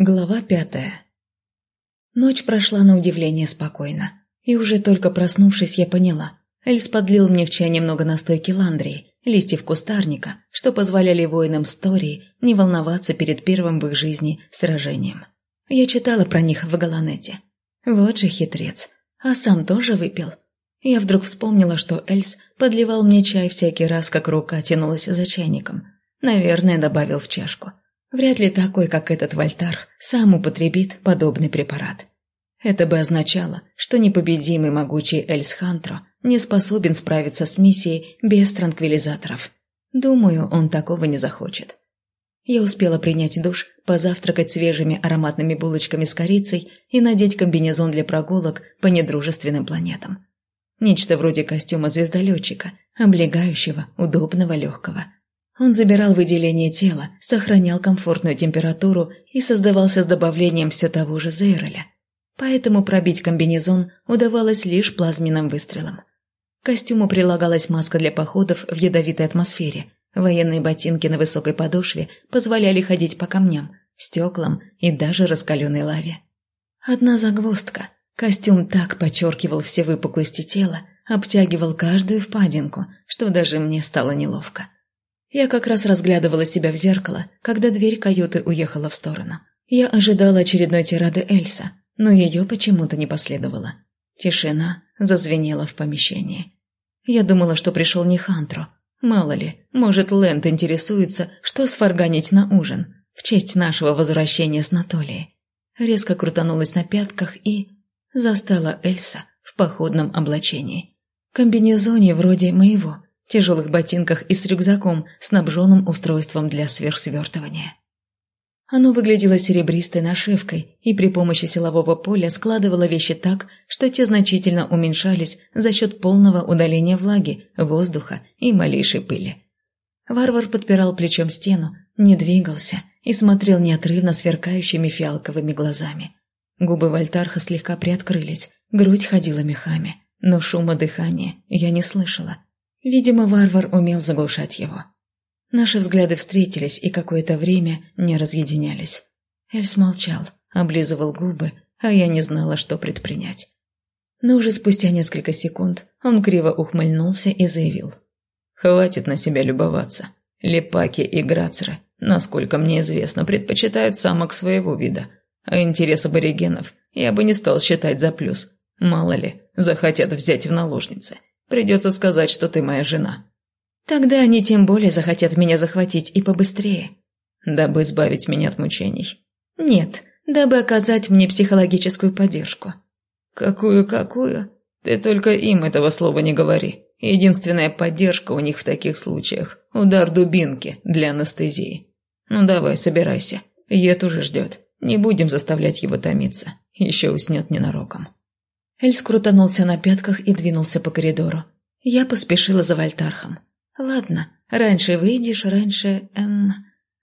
Глава пятая Ночь прошла на удивление спокойно. И уже только проснувшись, я поняла. Эльс подлил мне в чай немного настойки ландрии, листьев кустарника, что позволяли воинам Стории не волноваться перед первым в их жизни сражением. Я читала про них в Галанете. Вот же хитрец. А сам тоже выпил. Я вдруг вспомнила, что Эльс подливал мне чай всякий раз, как рука тянулась за чайником. Наверное, добавил в чашку. Вряд ли такой, как этот Вольтар, сам употребит подобный препарат. Это бы означало, что непобедимый могучий Эльсхантро не способен справиться с миссией без транквилизаторов. Думаю, он такого не захочет. Я успела принять душ, позавтракать свежими ароматными булочками с корицей и надеть комбинезон для прогулок по недружественным планетам. Нечто вроде костюма звездолетчика, облегающего, удобного, легкого – он забирал выделение тела, сохранял комфортную температуру и создавался с добавлением все того же Зейреля. Поэтому пробить комбинезон удавалось лишь плазменным выстрелом. К костюму прилагалась маска для походов в ядовитой атмосфере. Военные ботинки на высокой подошве позволяли ходить по камням, стеклам и даже раскаленной лаве. Одна загвоздка. Костюм так подчеркивал все выпуклости тела, обтягивал каждую впадинку, что даже мне стало неловко. Я как раз разглядывала себя в зеркало, когда дверь каюты уехала в сторону. Я ожидала очередной тирады Эльса, но ее почему-то не последовало. Тишина зазвенела в помещении. Я думала, что пришел не Хантро. Мало ли, может, Лэнд интересуется, что сварганить на ужин, в честь нашего возвращения с Натолией. Резко крутанулась на пятках и... застала Эльса в походном облачении. Комбинезоне вроде моего, тяжелых ботинках и с рюкзаком, снабженным устройством для сверхсвертывания. Оно выглядело серебристой нашивкой и при помощи силового поля складывало вещи так, что те значительно уменьшались за счет полного удаления влаги, воздуха и малейшей пыли. Варвар подпирал плечом стену, не двигался и смотрел неотрывно сверкающими фиалковыми глазами. Губы Вольтарха слегка приоткрылись, грудь ходила мехами, но шума дыхания я не слышала – Видимо, варвар умел заглушать его. Наши взгляды встретились и какое-то время не разъединялись. Эльс молчал, облизывал губы, а я не знала, что предпринять. Но уже спустя несколько секунд он криво ухмыльнулся и заявил. «Хватит на себя любоваться. Лепаки и грацеры, насколько мне известно, предпочитают самок своего вида. А интерес аборигенов я бы не стал считать за плюс. Мало ли, захотят взять в наложницы. Придется сказать, что ты моя жена. Тогда они тем более захотят меня захватить и побыстрее. Дабы избавить меня от мучений. Нет, дабы оказать мне психологическую поддержку. Какую-какую? Ты только им этого слова не говори. Единственная поддержка у них в таких случаях – удар дубинки для анестезии. Ну давай, собирайся. Ед уже ждет. Не будем заставлять его томиться. Еще уснет ненароком. Эльс крутанулся на пятках и двинулся по коридору. Я поспешила за Вольтархом. «Ладно, раньше выйдешь, раньше... Эм...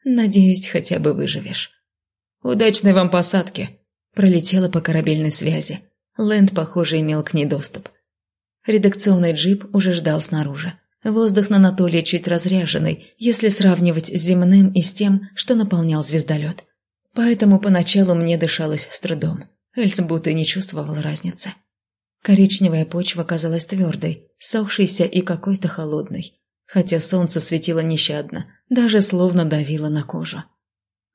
Надеюсь, хотя бы выживешь». «Удачной вам посадки!» Пролетела по корабельной связи. Лэнд, похоже, имел к ней доступ. Редакционный джип уже ждал снаружи. Воздух на Анатолии чуть разряженный, если сравнивать с земным и с тем, что наполнял звездолет. Поэтому поначалу мне дышалось с трудом. Эльс будто не чувствовал разницы. Коричневая почва казалась твердой, сохшейся и какой-то холодной, хотя солнце светило нещадно, даже словно давило на кожу.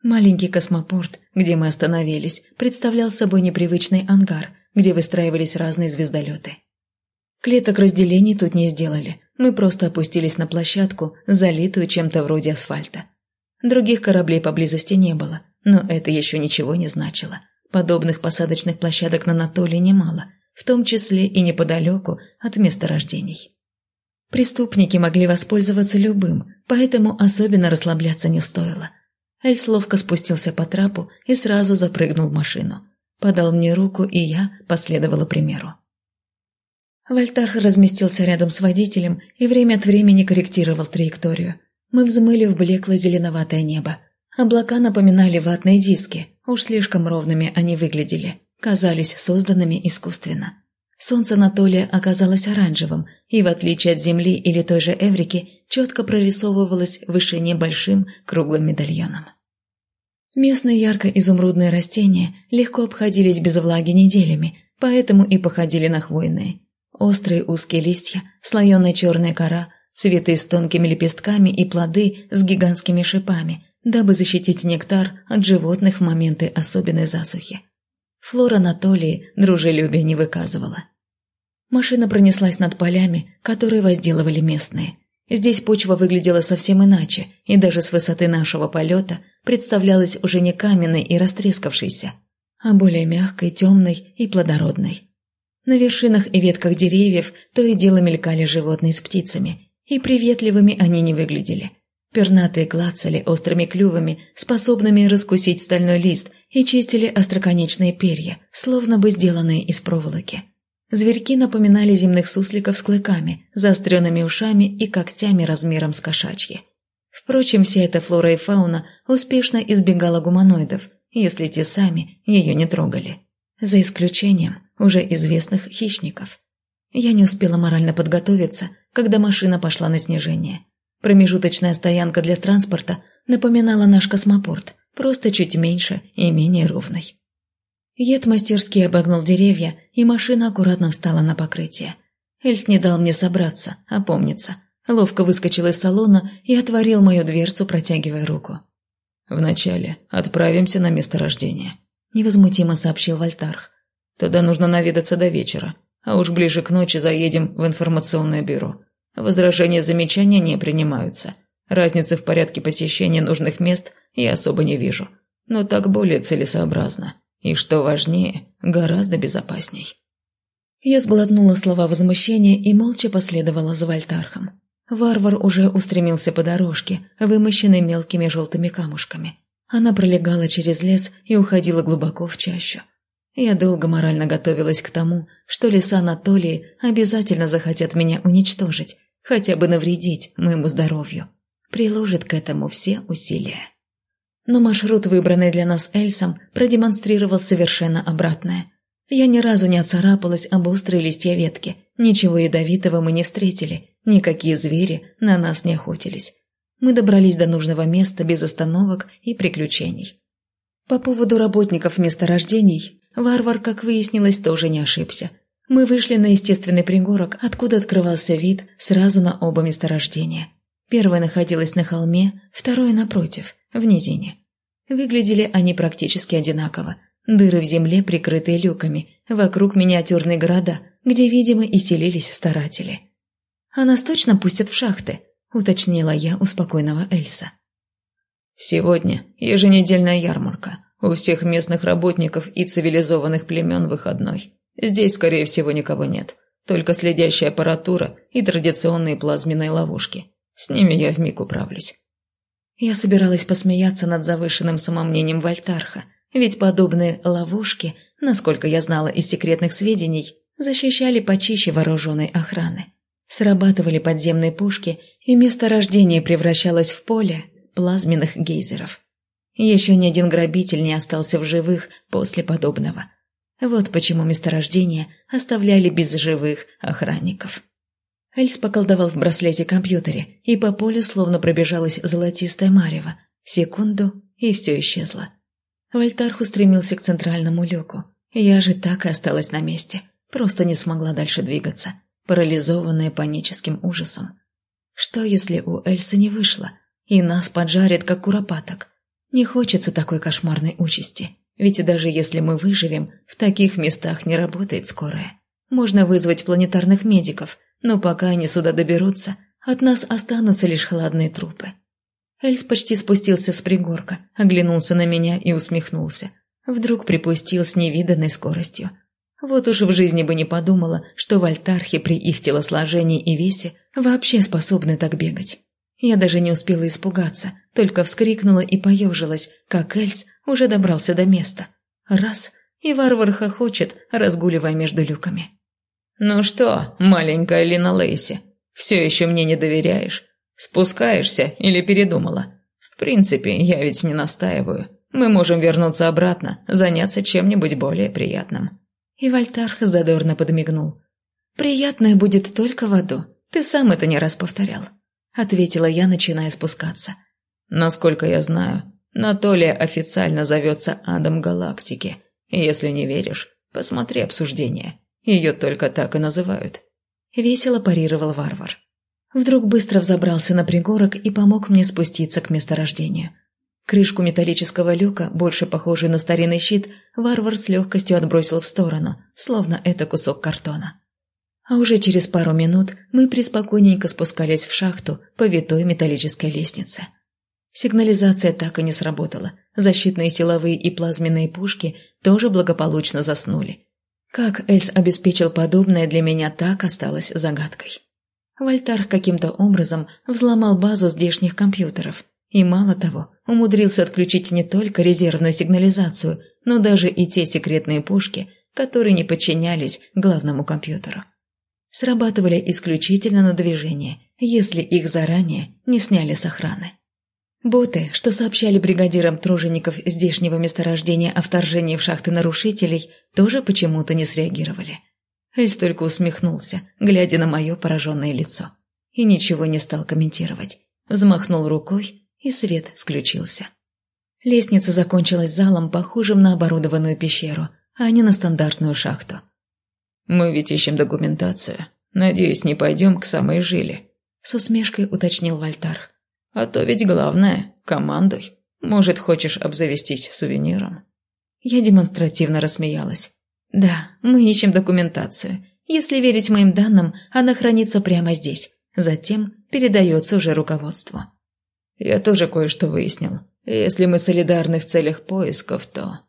Маленький космопорт, где мы остановились, представлял собой непривычный ангар, где выстраивались разные звездолеты. Клеток разделений тут не сделали, мы просто опустились на площадку, залитую чем-то вроде асфальта. Других кораблей поблизости не было, но это еще ничего не значило. Подобных посадочных площадок на Анатолии немало – в том числе и неподалеку от месторождений. Преступники могли воспользоваться любым, поэтому особенно расслабляться не стоило. Эльс ловко спустился по трапу и сразу запрыгнул в машину. Подал мне руку, и я последовала примеру. Вольтарх разместился рядом с водителем и время от времени корректировал траекторию. Мы взмыли в блекло-зеленоватое небо. Облака напоминали ватные диски, уж слишком ровными они выглядели казались созданными искусственно. Солнце Анатолия оказалось оранжевым и, в отличие от Земли или той же Эврики, четко прорисовывалось в вышине большим круглым медальоном. Местные ярко-изумрудные растения легко обходились без влаги неделями, поэтому и походили на хвойные. Острые узкие листья, слоеная черная кора, цветы с тонкими лепестками и плоды с гигантскими шипами, дабы защитить нектар от животных в моменты особенной засухи. Флора Анатолии дружелюбия не выказывала. Машина пронеслась над полями, которые возделывали местные. Здесь почва выглядела совсем иначе, и даже с высоты нашего полета представлялась уже не каменной и растрескавшейся, а более мягкой, темной и плодородной. На вершинах и ветках деревьев то и дело мелькали животные с птицами, и приветливыми они не выглядели. Пернатые клацали острыми клювами, способными раскусить стальной лист, и чистили остроконечные перья, словно бы сделанные из проволоки. Зверьки напоминали земных сусликов с клыками, заостренными ушами и когтями размером с кошачьи. Впрочем, вся эта флора и фауна успешно избегала гуманоидов, если те сами ее не трогали. За исключением уже известных хищников. Я не успела морально подготовиться, когда машина пошла на снижение. Промежуточная стоянка для транспорта напоминала наш космопорт, просто чуть меньше и менее ровной. Ед мастерски обогнул деревья, и машина аккуратно встала на покрытие. Эльс не дал мне собраться, опомниться. Ловко выскочил из салона и отворил мою дверцу, протягивая руку. «Вначале отправимся на место рождения», — невозмутимо сообщил Вольтарх. «Туда нужно наведаться до вечера, а уж ближе к ночи заедем в информационное бюро. Возражения замечания не принимаются. Разницы в порядке посещения нужных мест я особо не вижу, но так более целесообразно. И что важнее, гораздо безопасней. Я сглотнула слова возмущения и молча последовала за Вольтархом. Варвар уже устремился по дорожке, вымощенной мелкими желтыми камушками. Она пролегала через лес и уходила глубоко в чащу. Я долго морально готовилась к тому, что леса Анатолии обязательно захотят меня уничтожить, хотя бы навредить моему здоровью. Приложит к этому все усилия. Но маршрут, выбранный для нас Эльсом, продемонстрировал совершенно обратное. Я ни разу не оцарапалась об острые листья ветки, ничего ядовитого мы не встретили, никакие звери на нас не охотились. Мы добрались до нужного места без остановок и приключений. По поводу работников месторождений, варвар, как выяснилось, тоже не ошибся. Мы вышли на естественный пригорок, откуда открывался вид сразу на оба месторождения. Первое находилось на холме, второе напротив, в низине. Выглядели они практически одинаково. Дыры в земле, прикрытые люками, вокруг миниатюрные города, где, видимо, и селились старатели. «А нас точно пустят в шахты?» – уточнила я у спокойного Эльса. «Сегодня еженедельная ярмарка. У всех местных работников и цивилизованных племен выходной. Здесь, скорее всего, никого нет. Только следящая аппаратура и традиционные плазменные ловушки. С ними я вмиг управлюсь. Я собиралась посмеяться над завышенным самомнением Вольтарха, ведь подобные ловушки, насколько я знала из секретных сведений, защищали почище вооруженной охраны. Срабатывали подземные пушки, и место рождения превращалось в поле плазменных гейзеров. Еще ни один грабитель не остался в живых после подобного. Вот почему месторождения оставляли без живых охранников. Эльс поколдовал в браслете компьютере, и по полю словно пробежалась золотистая марево. Секунду, и все исчезло. Вольтарх устремился к центральному люку. Я же так и осталась на месте. Просто не смогла дальше двигаться, парализованная паническим ужасом. Что, если у Эльса не вышло, и нас поджарят, как куропаток? Не хочется такой кошмарной участи, ведь даже если мы выживем, в таких местах не работает скорая. Можно вызвать планетарных медиков – но пока они сюда доберутся, от нас останутся лишь холодные трупы. Эльс почти спустился с пригорка, оглянулся на меня и усмехнулся. Вдруг припустил с невиданной скоростью. Вот уж в жизни бы не подумала, что вольтархи при их телосложении и весе вообще способны так бегать. Я даже не успела испугаться, только вскрикнула и поежилась, как Эльс уже добрался до места. Раз — и варвар хохочет, разгуливая между люками. «Ну что, маленькая Лина Лейси, все еще мне не доверяешь? Спускаешься или передумала? В принципе, я ведь не настаиваю. Мы можем вернуться обратно, заняться чем-нибудь более приятным». И Вольтарх задорно подмигнул. «Приятное будет только в аду. Ты сам это не раз повторял», — ответила я, начиная спускаться. «Насколько я знаю, Натолия официально зовется Адом Галактики. Если не веришь, посмотри обсуждение. Ее только так и называют. Весело парировал варвар. Вдруг быстро взобрался на пригорок и помог мне спуститься к месторождению. Крышку металлического люка, больше похожую на старинный щит, варвар с легкостью отбросил в сторону, словно это кусок картона. А уже через пару минут мы преспокойненько спускались в шахту по витой металлической лестнице. Сигнализация так и не сработала. Защитные силовые и плазменные пушки тоже благополучно заснули. Как Эльс обеспечил подобное для меня так осталось загадкой. Вольтар каким-то образом взломал базу здешних компьютеров и, мало того, умудрился отключить не только резервную сигнализацию, но даже и те секретные пушки, которые не подчинялись главному компьютеру. Срабатывали исключительно на движение, если их заранее не сняли с охраны. Боты, что сообщали бригадирам тружеников здешнего месторождения о вторжении в шахты нарушителей, тоже почему-то не среагировали. Эльс только усмехнулся, глядя на мое пораженное лицо. И ничего не стал комментировать. Взмахнул рукой, и свет включился. Лестница закончилась залом, похожим на оборудованную пещеру, а не на стандартную шахту. «Мы ведь ищем документацию. Надеюсь, не пойдем к самой жиле», — с усмешкой уточнил Вольтар. «А то ведь главное — командуй. Может, хочешь обзавестись сувениром?» Я демонстративно рассмеялась. Да, мы ищем документацию. Если верить моим данным, она хранится прямо здесь. Затем передается уже руководству. Я тоже кое-что выяснил. Если мы солидарны в целях поисков, то...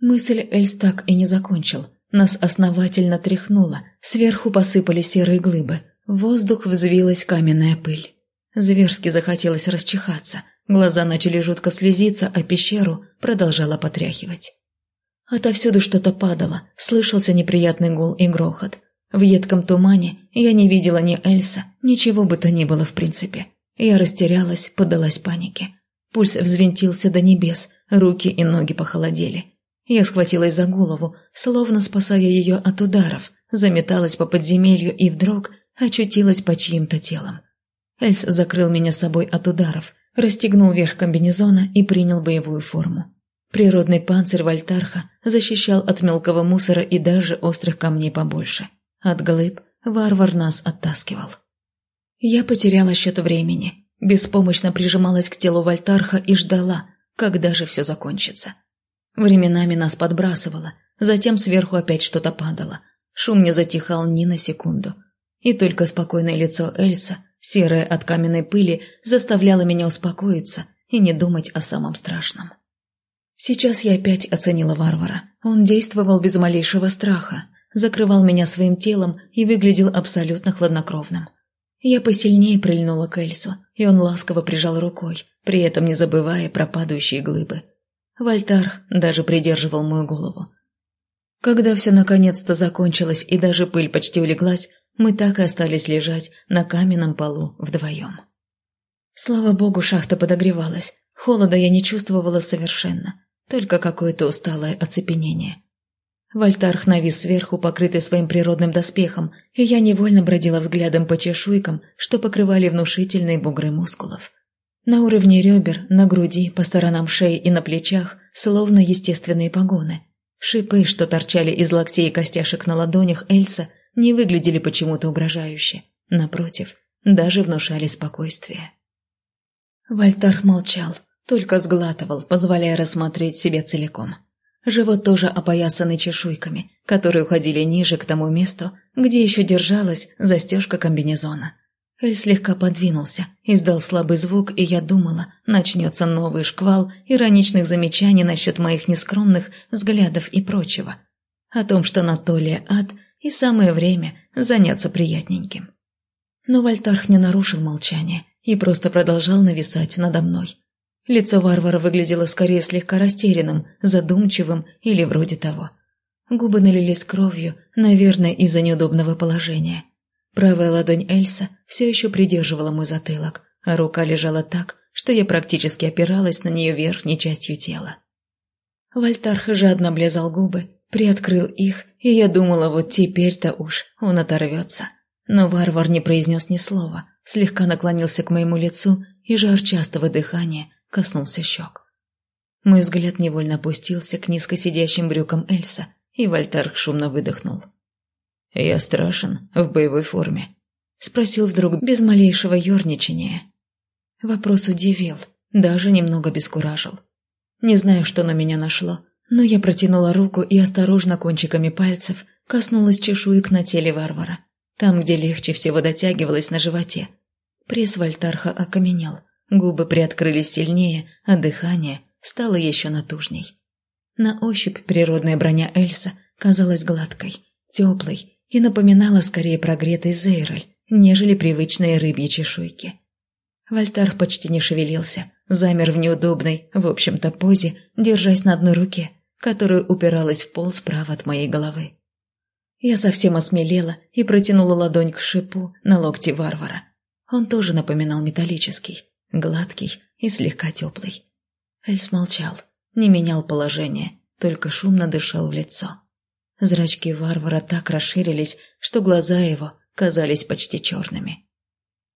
Мысль Эльс так и не закончил. Нас основательно тряхнуло. Сверху посыпали серые глыбы. В воздух взвилась каменная пыль. Зверски захотелось расчихаться. Глаза начали жутко слезиться, а пещеру продолжала потряхивать. Отовсюду что-то падало, слышался неприятный гул и грохот. В едком тумане я не видела ни Эльса, ничего бы то ни было в принципе. Я растерялась, поддалась панике. Пульс взвинтился до небес, руки и ноги похолодели. Я схватилась за голову, словно спасая ее от ударов, заметалась по подземелью и вдруг очутилась по чьим-то телом. Эльс закрыл меня собой от ударов, расстегнул верх комбинезона и принял боевую форму. Природный панцирь Вольтарха защищал от мелкого мусора и даже острых камней побольше. От глыб варвар нас оттаскивал. Я потеряла счет времени, беспомощно прижималась к телу Вольтарха и ждала, когда же все закончится. Временами нас подбрасывало, затем сверху опять что-то падало. Шум не затихал ни на секунду. И только спокойное лицо Эльса, серое от каменной пыли, заставляло меня успокоиться и не думать о самом страшном. Сейчас я опять оценила варвара. Он действовал без малейшего страха, закрывал меня своим телом и выглядел абсолютно хладнокровным. Я посильнее прильнула к Эльсу, и он ласково прижал рукой, при этом не забывая про падающие глыбы. Вольтар даже придерживал мою голову. Когда все наконец-то закончилось и даже пыль почти улеглась, мы так и остались лежать на каменном полу вдвоем. Слава богу, шахта подогревалась, холода я не чувствовала совершенно только какое-то усталое оцепенение. Вольтарх навис сверху, покрытый своим природным доспехом, и я невольно бродила взглядом по чешуйкам, что покрывали внушительные бугры мускулов. На уровне ребер, на груди, по сторонам шеи и на плечах словно естественные погоны. Шипы, что торчали из локтей и костяшек на ладонях Эльса, не выглядели почему-то угрожающе. Напротив, даже внушали спокойствие. Вольтарх молчал, только сглатывал, позволяя рассмотреть себя целиком. Живот тоже опоясанный чешуйками, которые уходили ниже к тому месту, где еще держалась застежка комбинезона. Эль слегка подвинулся, издал слабый звук, и я думала, начнется новый шквал ироничных замечаний насчет моих нескромных взглядов и прочего. О том, что Анатолия ад, и самое время заняться приятненьким. Но Вольтарх не нарушил молчание и просто продолжал нависать надо мной, Лицо варвара выглядело скорее слегка растерянным, задумчивым или вроде того. Губы налились кровью, наверное, из-за неудобного положения. Правая ладонь Эльса все еще придерживала мой затылок, а рука лежала так, что я практически опиралась на нее верхней частью тела. Вольтарх жадно облизал губы, приоткрыл их, и я думала, вот теперь-то уж он оторвется. Но варвар не произнес ни слова, слегка наклонился к моему лицу, и жар частого дыхания коснулся щек. Мой взгляд невольно опустился к низко сидящим брюкам Эльса, и Вольтарк шумно выдохнул. «Я страшен в боевой форме», — спросил вдруг без малейшего ерничания. Вопрос удивил, даже немного бескуражил. Не знаю, что на меня нашло, но я протянула руку и осторожно кончиками пальцев коснулась чешуек на теле варвара, там, где легче всего дотягивалась на животе. Пресс Вольтарха окаменел, губы приоткрылись сильнее, а дыхание стало еще натужней. На ощупь природная броня Эльса казалась гладкой, теплой и напоминала скорее прогретый зейроль, нежели привычные рыбьи чешуйки. Вольтарх почти не шевелился, замер в неудобной, в общем-то, позе, держась на одной руке, которая упиралась в пол справа от моей головы. Я совсем осмелела и протянула ладонь к шипу на локте варвара. Он тоже напоминал металлический, гладкий и слегка теплый. Эльс молчал, не менял положение, только шумно дышал в лицо. Зрачки варвара так расширились, что глаза его казались почти черными.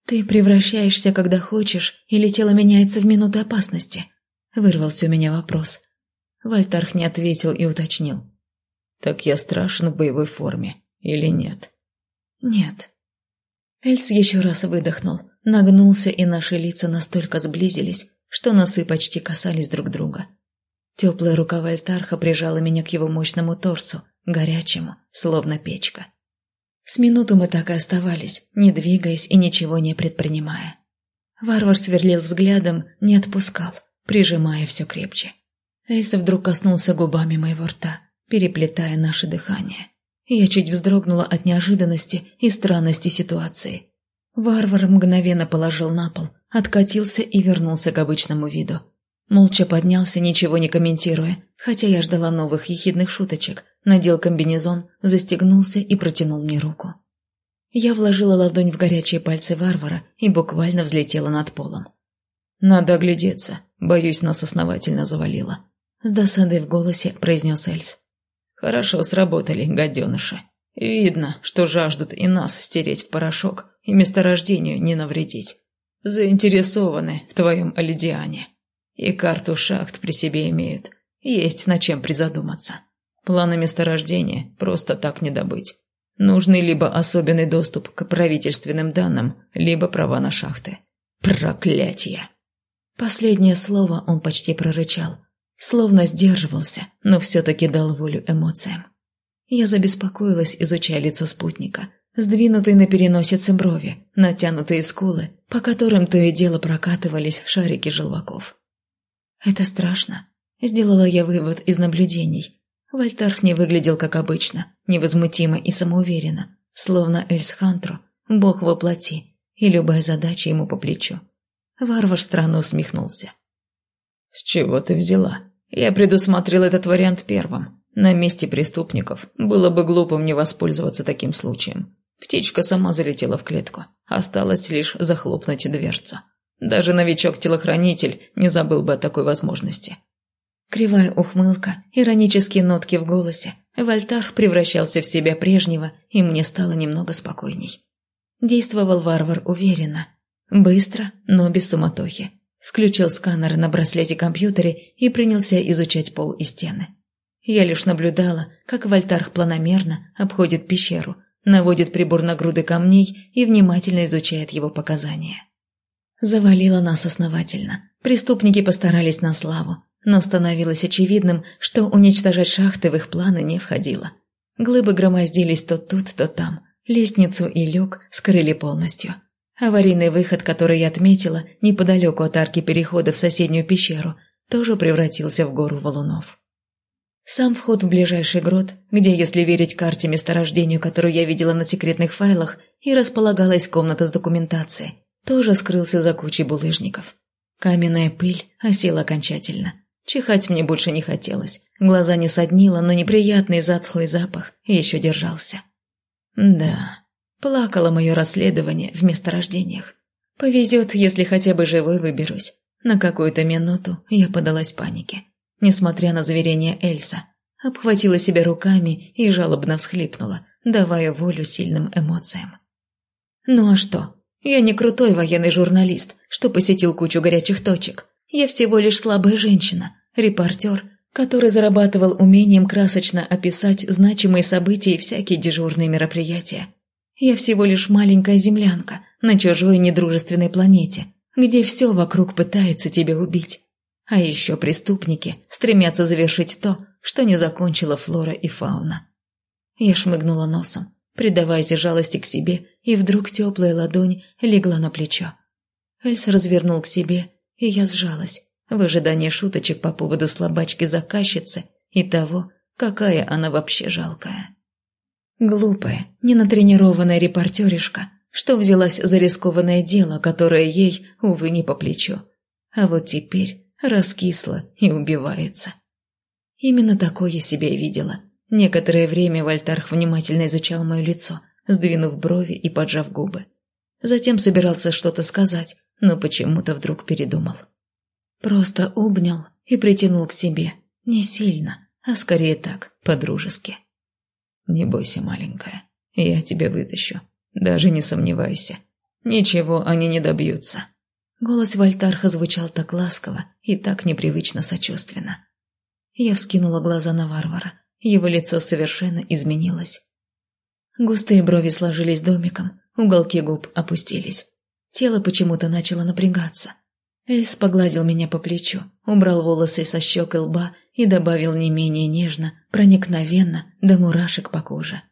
«Ты превращаешься, когда хочешь, или тело меняется в минуты опасности?» Вырвался у меня вопрос. Вальтарх не ответил и уточнил. «Так я страшен в боевой форме или нет?» «Нет». Эльс еще раз выдохнул, нагнулся, и наши лица настолько сблизились, что носы почти касались друг друга. Теплая рука Вальтарха прижала меня к его мощному торсу, горячему, словно печка. С минуту мы так и оставались, не двигаясь и ничего не предпринимая. Варвар сверлил взглядом, не отпускал, прижимая все крепче. Эйс вдруг коснулся губами моего рта, переплетая наше дыхание. Я чуть вздрогнула от неожиданности и странности ситуации. Варвар мгновенно положил на пол, откатился и вернулся к обычному виду. Молча поднялся, ничего не комментируя, хотя я ждала новых ехидных шуточек, надел комбинезон, застегнулся и протянул мне руку. Я вложила ладонь в горячие пальцы варвара и буквально взлетела над полом. «Надо оглядеться, боюсь, нас основательно завалило», — с досадой в голосе произнес Эльс. «Хорошо сработали, гаденыши. Видно, что жаждут и нас стереть в порошок и месторождению не навредить. Заинтересованы в твоем Алидиане. И карту шахт при себе имеют. Есть над чем призадуматься. Планы месторождения просто так не добыть. Нужны либо особенный доступ к правительственным данным, либо права на шахты. Проклятие! Последнее слово он почти прорычал, словно сдерживался, но все-таки дал волю эмоциям. Я забеспокоилась, изучая лицо спутника, сдвинутые на переносице брови, натянутые скулы, по которым то и дело прокатывались шарики желваков. «Это страшно», — сделала я вывод из наблюдений. Вольтарх не выглядел как обычно, невозмутимо и самоуверенно, словно Эльс Хантру, бог во плоти, и любая задача ему по плечу. Варвар странно усмехнулся. «С чего ты взяла? Я предусмотрел этот вариант первым. На месте преступников было бы глупым не воспользоваться таким случаем. Птичка сама залетела в клетку. Осталось лишь захлопнуть дверцу. Даже новичок-телохранитель не забыл бы о такой возможности. Кривая ухмылка, иронические нотки в голосе. Вольтар превращался в себя прежнего, и мне стало немного спокойней. Действовал варвар уверенно. Быстро, но без суматохи. Включил сканер на браслете-компьютере и принялся изучать пол и стены. Я лишь наблюдала, как Вольтарх планомерно обходит пещеру, наводит прибор на груды камней и внимательно изучает его показания. Завалило нас основательно. Преступники постарались на славу, но становилось очевидным, что уничтожать шахты в их планы не входило. Глыбы громоздились то тут, то там. Лестницу и люк скрыли полностью. Аварийный выход, который я отметила неподалеку от арки перехода в соседнюю пещеру, тоже превратился в гору валунов. Сам вход в ближайший грот, где, если верить карте месторождению, которую я видела на секретных файлах, и располагалась комната с документацией, тоже скрылся за кучей булыжников. Каменная пыль осела окончательно. Чихать мне больше не хотелось. Глаза не соднило, но неприятный затхлый запах еще держался. Да, плакало мое расследование в месторождениях. Повезет, если хотя бы живой выберусь. На какую-то минуту я подалась панике несмотря на заверение Эльса. Обхватила себя руками и жалобно всхлипнула, давая волю сильным эмоциям. Ну а что? Я не крутой военный журналист, что посетил кучу горячих точек. Я всего лишь слабая женщина, репортер, который зарабатывал умением красочно описать значимые события и всякие дежурные мероприятия. Я всего лишь маленькая землянка на чужой недружественной планете, где все вокруг пытается тебя убить. А еще преступники стремятся завершить то, что не закончила флора и фауна. Я шмыгнула носом, предаваясь жалости к себе, и вдруг теплая ладонь легла на плечо. Эльс развернул к себе, и я сжалась, в ожидании шуточек по поводу слабачки-заказчицы и того, какая она вообще жалкая. Глупая, ненатренированная репортеришка, что взялась за рискованное дело, которое ей, увы, не по плечу. А вот теперь раскисла и убивается. Именно такое я себя видела. Некоторое время Вольтарх внимательно изучал мое лицо, сдвинув брови и поджав губы. Затем собирался что-то сказать, но почему-то вдруг передумал. Просто обнял и притянул к себе. Не сильно, а скорее так, по-дружески. «Не бойся, маленькая, я тебя вытащу. Даже не сомневайся. Ничего они не добьются». Голос Вольтарха звучал так ласково и так непривычно сочувственно. Я вскинула глаза на варвара. Его лицо совершенно изменилось. Густые брови сложились домиком, уголки губ опустились. Тело почему-то начало напрягаться. Эльс погладил меня по плечу, убрал волосы со щек и лба и добавил не менее нежно, проникновенно, до мурашек по коже.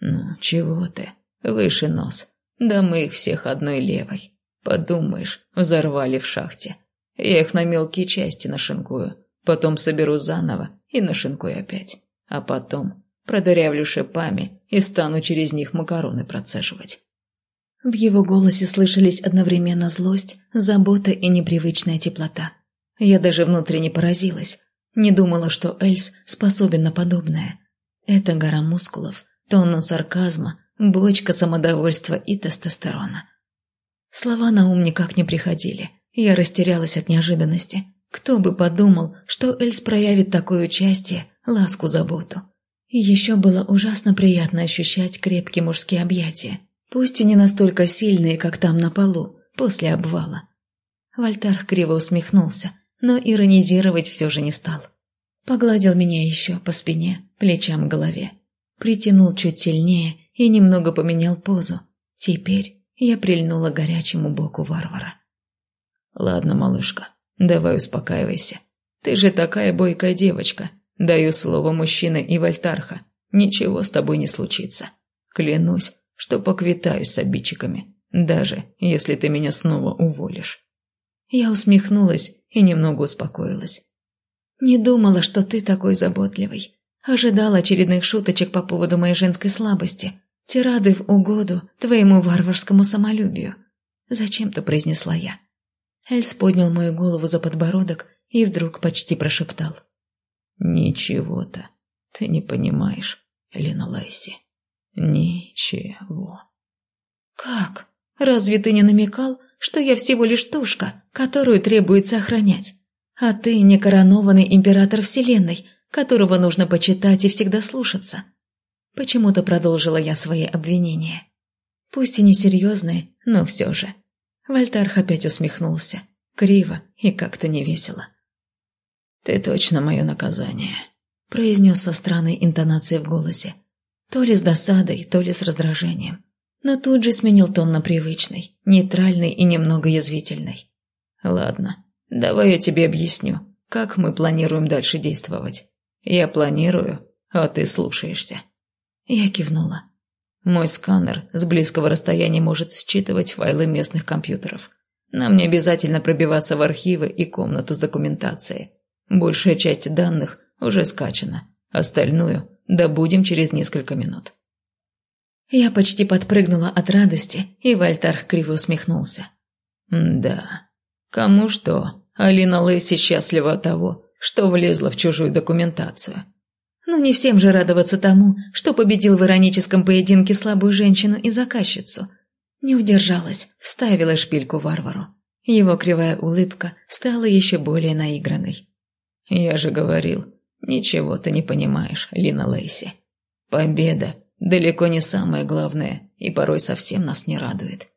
«Ну, чего ты? Выше нос. Да мы их всех одной левой. Подумаешь, взорвали в шахте. Я их на мелкие части нашинкую, потом соберу заново и нашинкую опять. А потом продырявлю шипами и стану через них макароны процеживать. В его голосе слышались одновременно злость, забота и непривычная теплота. Я даже внутренне поразилась. Не думала, что Эльс способен на подобное. Это гора мускулов, тонна сарказма, бочка самодовольства и тестостерона. Слова на ум никак не приходили. Я растерялась от неожиданности. Кто бы подумал, что Эльс проявит такое участие, ласку, заботу. Еще было ужасно приятно ощущать крепкие мужские объятия, пусть и не настолько сильные, как там на полу, после обвала. Вольтар криво усмехнулся, но иронизировать все же не стал. Погладил меня еще по спине, плечам, голове. Притянул чуть сильнее и немного поменял позу. Теперь я прильнула горячему боку варвара. «Ладно, малышка, давай успокаивайся. Ты же такая бойкая девочка. Даю слово мужчины и Вольтарха. Ничего с тобой не случится. Клянусь, что поквитаюсь с обидчиками, даже если ты меня снова уволишь». Я усмехнулась и немного успокоилась. «Не думала, что ты такой заботливый. Ожидала очередных шуточек по поводу моей женской слабости, тирады в угоду твоему варварскому самолюбию. Зачем-то произнесла я. Эльс поднял мою голову за подбородок и вдруг почти прошептал. «Ничего-то ты не понимаешь, Лина Лайси. Ничего». «Как? Разве ты не намекал, что я всего лишь тушка, которую требуется охранять? А ты не коронованный император Вселенной, которого нужно почитать и всегда слушаться?» Почему-то продолжила я свои обвинения. Пусть и несерьезные, но все же. Вольтарх опять усмехнулся. Криво и как-то невесело. «Ты точно мое наказание», — произнес со странной интонацией в голосе. То ли с досадой, то ли с раздражением. Но тут же сменил тон на привычный, нейтральный и немного язвительный. «Ладно, давай я тебе объясню, как мы планируем дальше действовать. Я планирую, а ты слушаешься». Я кивнула. Мой сканер с близкого расстояния может считывать файлы местных компьютеров. Нам не обязательно пробиваться в архивы и комнату с документацией. Большая часть данных уже скачана. Остальную добудем через несколько минут. Я почти подпрыгнула от радости, и Вальтар криво усмехнулся. «Да. Кому что, Алина Лэйси счастлива от того, что влезла в чужую документацию. Но не всем же радоваться тому, что победил в ироническом поединке слабую женщину и заказчицу. Не удержалась, вставила шпильку варвару. Его кривая улыбка стала еще более наигранной. «Я же говорил, ничего ты не понимаешь, Лина Лейси. Победа далеко не самое главное и порой совсем нас не радует».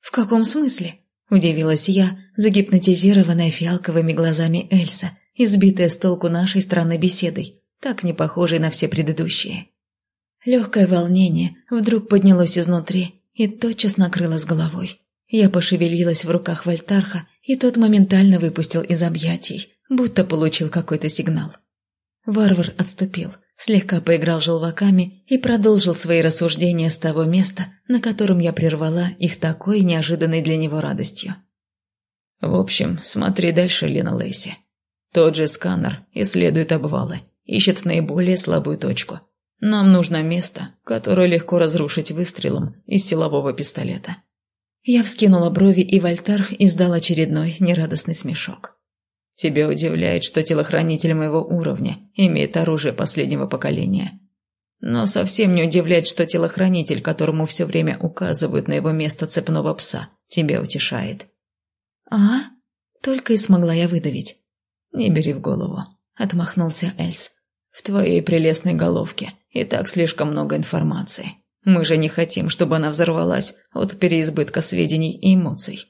«В каком смысле?» –– удивилась я, загипнотизированная фиалковыми глазами Эльса, избитая с толку нашей странной беседой, так не похожей на все предыдущие. Легкое волнение вдруг поднялось изнутри и тотчас накрыло с головой. Я пошевелилась в руках Вольтарха, и тот моментально выпустил из объятий, будто получил какой-то сигнал. Варвар отступил, слегка поиграл желваками и продолжил свои рассуждения с того места, на котором я прервала их такой неожиданной для него радостью. «В общем, смотри дальше, Лена Лейси. Тот же сканер исследует обвалы, ищет наиболее слабую точку. Нам нужно место, которое легко разрушить выстрелом из силового пистолета». Я вскинула брови, и Вольтарх издал очередной нерадостный смешок. «Тебя удивляет, что телохранитель моего уровня имеет оружие последнего поколения. Но совсем не удивляет, что телохранитель, которому все время указывают на его место цепного пса, тебя утешает». «А?» — только и смогла я выдавить. «Не бери в голову», — отмахнулся Эльс. «В твоей прелестной головке и так слишком много информации. Мы же не хотим, чтобы она взорвалась от переизбытка сведений и эмоций.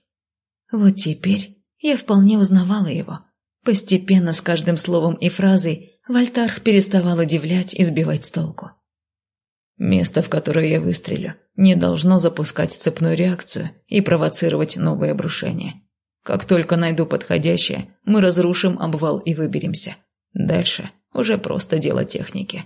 Вот теперь я вполне узнавала его. Постепенно, с каждым словом и фразой, Вольтарх переставал удивлять и сбивать с толку. Место, в которое я выстрелю, не должно запускать цепную реакцию и провоцировать новые обрушения. Как только найду подходящее, мы разрушим обвал и выберемся. Дальше уже просто дело техники.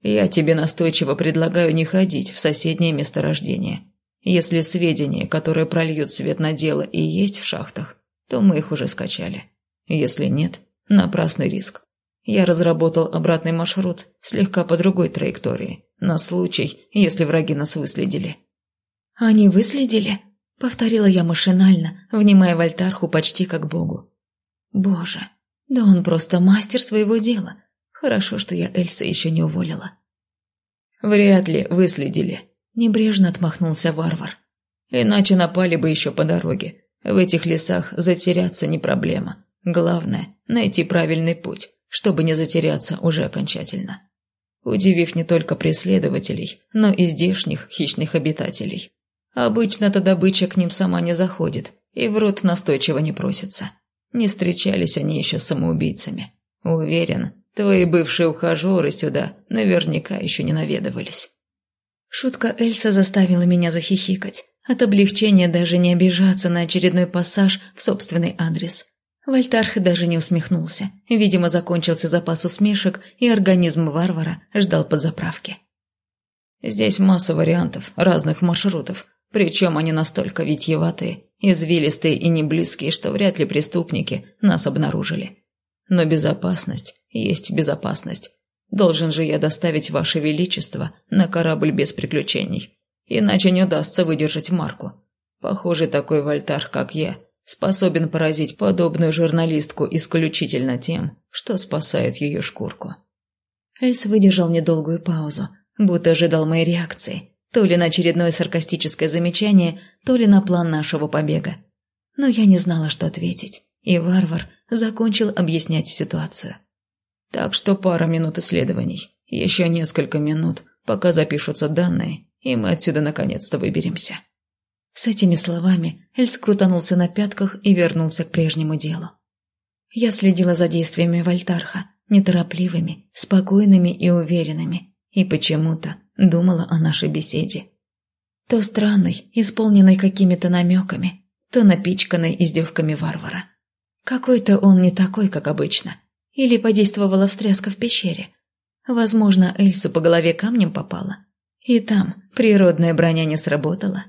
Я тебе настойчиво предлагаю не ходить в соседнее месторождение. Если сведения, которые прольют свет на дело, и есть в шахтах, то мы их уже скачали. Если нет, напрасный риск. Я разработал обратный маршрут слегка по другой траектории, на случай, если враги нас выследили. «Они выследили?» — повторила я машинально, внимая Вольтарху почти как богу. «Боже, да он просто мастер своего дела. Хорошо, что я Эльса еще не уволила. «Вряд ли выследили», – небрежно отмахнулся варвар. «Иначе напали бы еще по дороге. В этих лесах затеряться не проблема. Главное – найти правильный путь, чтобы не затеряться уже окончательно. Удивив не только преследователей, но и здешних хищных обитателей. Обычно-то добыча к ним сама не заходит и в рот настойчиво не просится. Не встречались они еще с самоубийцами. Уверен, Твои бывшие ухажеры сюда наверняка еще не наведывались». Шутка Эльса заставила меня захихикать. От облегчения даже не обижаться на очередной пассаж в собственный адрес. Вольтарх даже не усмехнулся. Видимо, закончился запас усмешек, и организм варвара ждал подзаправки. «Здесь масса вариантов, разных маршрутов, причем они настолько витьеватые, извилистые и неблизкие, что вряд ли преступники нас обнаружили. Но безопасность есть безопасность. Должен же я доставить ваше величество на корабль без приключений. Иначе не удастся выдержать марку. Похоже, такой вольтар, как я, способен поразить подобную журналистку исключительно тем, что спасает ее шкурку. Эльс выдержал недолгую паузу, будто ожидал моей реакции, то ли на очередное саркастическое замечание, то ли на план нашего побега. Но я не знала, что ответить, и варвар закончил объяснять ситуацию. Так что пара минут исследований, еще несколько минут, пока запишутся данные, и мы отсюда наконец-то выберемся. С этими словами Эльс крутанулся на пятках и вернулся к прежнему делу. Я следила за действиями Вольтарха, неторопливыми, спокойными и уверенными, и почему-то думала о нашей беседе. То странной, исполненной какими-то намеками, то напичканной издевками варвара. Какой-то он не такой, как обычно, или подействовала встряска в пещере. Возможно, Эльсу по голове камнем попала. И там природная броня не сработала.